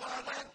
خلق